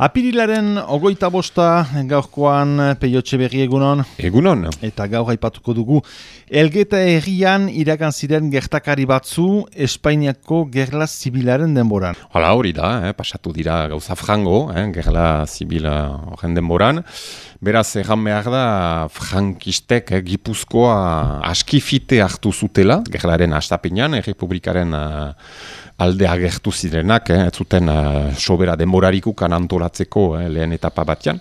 Apirilaren ogoita bosta gaurkoan peiotxe berri egunon. Egunon. Eta gaur haipatuko dugu. Elgeta errian irakan ziren gertakari batzu Espainiako gerla zibilaren denboran. Hala hori da, eh, pasatu dira gauza frango, eh, gerla zibila horren denboran. Beraz, egan behar da, frankistek eh, gipuzkoa askifite hartu zutela, gerlaren astapenean, errepublikaren uh, alde agertu zirenak, eh, ez zuten uh, sobera denborarikukan antolatzeko eh, lehen etapa batean.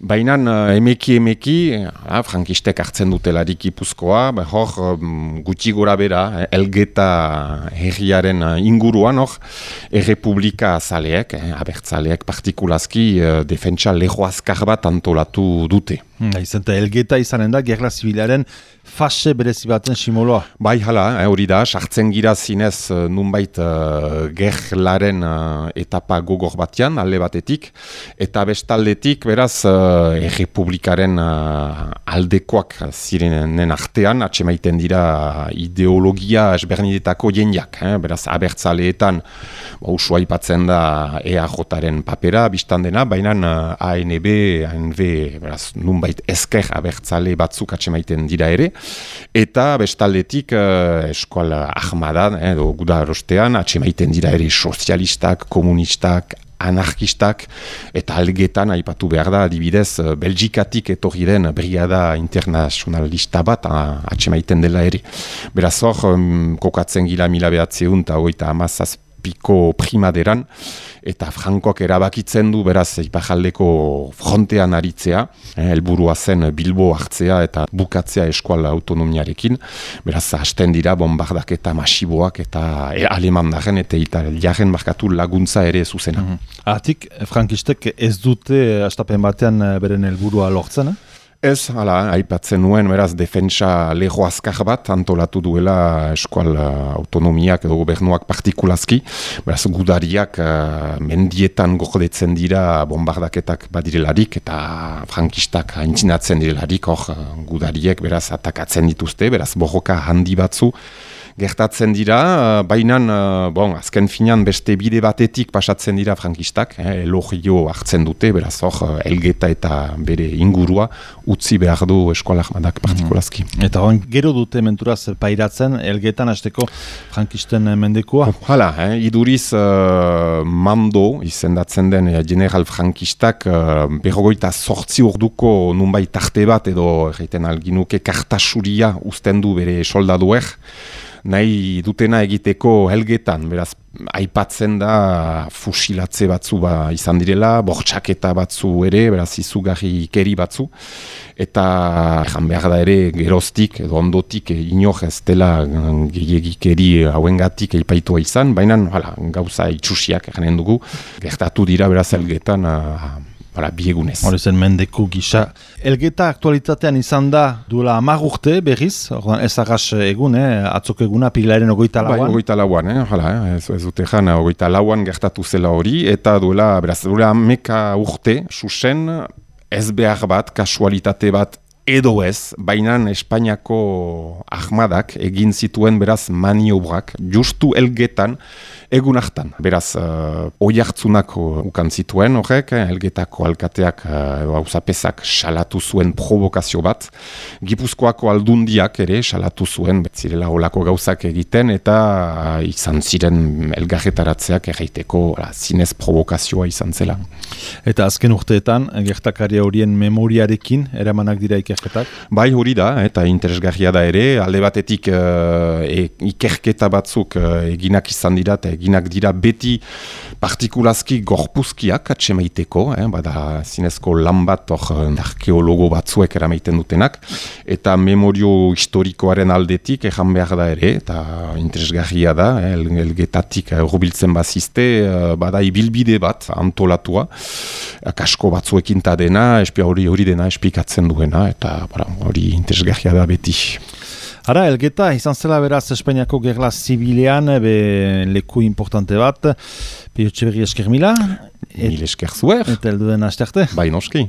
Baina uh, emeki emeki, uh, frankistek hartzen dutelarik ipuzkoa, ba, hor um, gutxi gora bera, eh, elgeta herriaren uh, inguruan, hor, errepublika azaleek, eh, abertzaleek partikulazki, uh, defentsa lehoazkar bat antolatu dute. Hmm, Izenta elgeta izanen da, gerla zibilaren fase berezi baten simoloa. Bai, hala, eh, hori da, sartzen gira zinez nunbait uh, gerlaren uh, etapa gogor batean, alde batetik, eta bestaldetik, beraz, uh, errepublikaren uh, aldekoak zirenen artean, atxemaiten dira ideologia esbernidetako jendiak, eh, beraz, abertzaleetan, ba, usua ipatzen da EAJ-aren papera, biztan dena, baina uh, ANB, ANB, beraz, nunbait ezker abertzale batzuk atxemaiten dira ere, eta bestaldetik uh, eskual ahmadan, eh, edo guda erostean, atxemaiten dira ere sozialistak, komunistak, anarkistak, eta algetan aipatu behar da, adibidez, Belgikatik etorri den brigada internazionalista bat atxemaiten dela ere. Beraz hor, kokatzen gila mila behatzeun eta hogeita amazaz piko primaderan, eta Frankoak erabakitzen du beraz ipajaldeko frontean aritzea, eh, helburua zen Bilbo hartzea eta bukatzea eskual autonomiarekin, beraz hasten dira bombardak eta masiboak eta e, aleman daren eta italiaren markatu laguntza ere zuzena. Mm -hmm. Atik, Frankistek ez dute astapen batean eh, beren helburua lortzen, eh? Ez, hala, aipatzen nuen, beraz, defentsa leho azkar bat antolatu duela eskual uh, autonomiak edo gobernuak partikulazki. Beraz, gudariak uh, mendietan gordetzen dira bombardaketak badirelarik eta frankistak haintzinatzen direlarik, hor gudariek, beraz, atakatzen dituzte, beraz, borroka handi batzu gertatzen dira, uh, baina, uh, bon, azken finan beste bide batetik pasatzen dira frankistak, eh, elogio hartzen dute, beraz hor, uh, elgeta eta bere ingurua, utzi behar du eskualak madak partikulazki. Mm Eta hon, gero dute menturaz pairatzen, elgetan hasteko frankisten mendekua? Hala, eh, iduriz uh, mando izendatzen den general frankistak uh, berrogoita sortzi orduko nunbait tarte bat edo egiten alginuke kartasuria usten du bere soldaduek, nahi dutena egiteko helgetan, beraz, aipatzen da fusilatze batzu ba izan direla, bortxaketa batzu ere, beraz, izugarri ikeri batzu, eta jan behar da ere geroztik, edo ondotik, inor ez dela gehiagikeri hauengatik eipaitua izan, baina gauza itxusiak egenen dugu, gertatu dira beraz helgetan, Bara, biegunez. Hore zen mendeko gisa. Elgeta aktualitatean izan da duela amar urte berriz, ez agas egun, eh? atzok eguna pilaren ogoita lauan. Bai, ogoita lauan, eh? Hala, eh? ez, ez dute jan, ogoita lauan gertatu zela hori, eta duela, beraz, duela ameka urte, susen, ez behar bat, kasualitate bat edo ez, baina Espainiako ahmadak egin zituen beraz maniobrak, justu elgetan, egun hartan. Beraz, uh, oi hartzunak ukan zituen horrek, eh, elgetako alkateak, hau uh, salatu zuen provokazio bat, gipuzkoako aldundiak ere salatu zuen, betzirela olako gauzak egiten, eta uh, izan ziren elgarretaratzeak erreiteko zinez provokazioa izan zela. Eta azken urteetan, gertakaria horien memoriarekin, eramanak dira ikerketak? Bai hori da, eta interesgarria da ere, alde batetik uh, e, ikerketa batzuk uh, eginak izan dira, eta eginak dira beti partikulazki gorpuzkiak atxemaiteko, eh, bada zinezko lan bat hor arkeologo batzuek eramaiten dutenak, eta memorio historikoaren aldetik ejan behar da ere, eta interesgarria da, eh, elgetatik rubiltzen bazizte, bada ibilbide bat antolatua, kasko batzuekin ta dena, espia hori hori dena espikatzen duena, eta hori interesgarria da beti. Ara, elgeta, izan zela beraz Espainiako gerla zibilean, be leku importante bat, Pio Txeberri esker mila. Mil esker zuer. Eta eldu den asterte. Bai noski.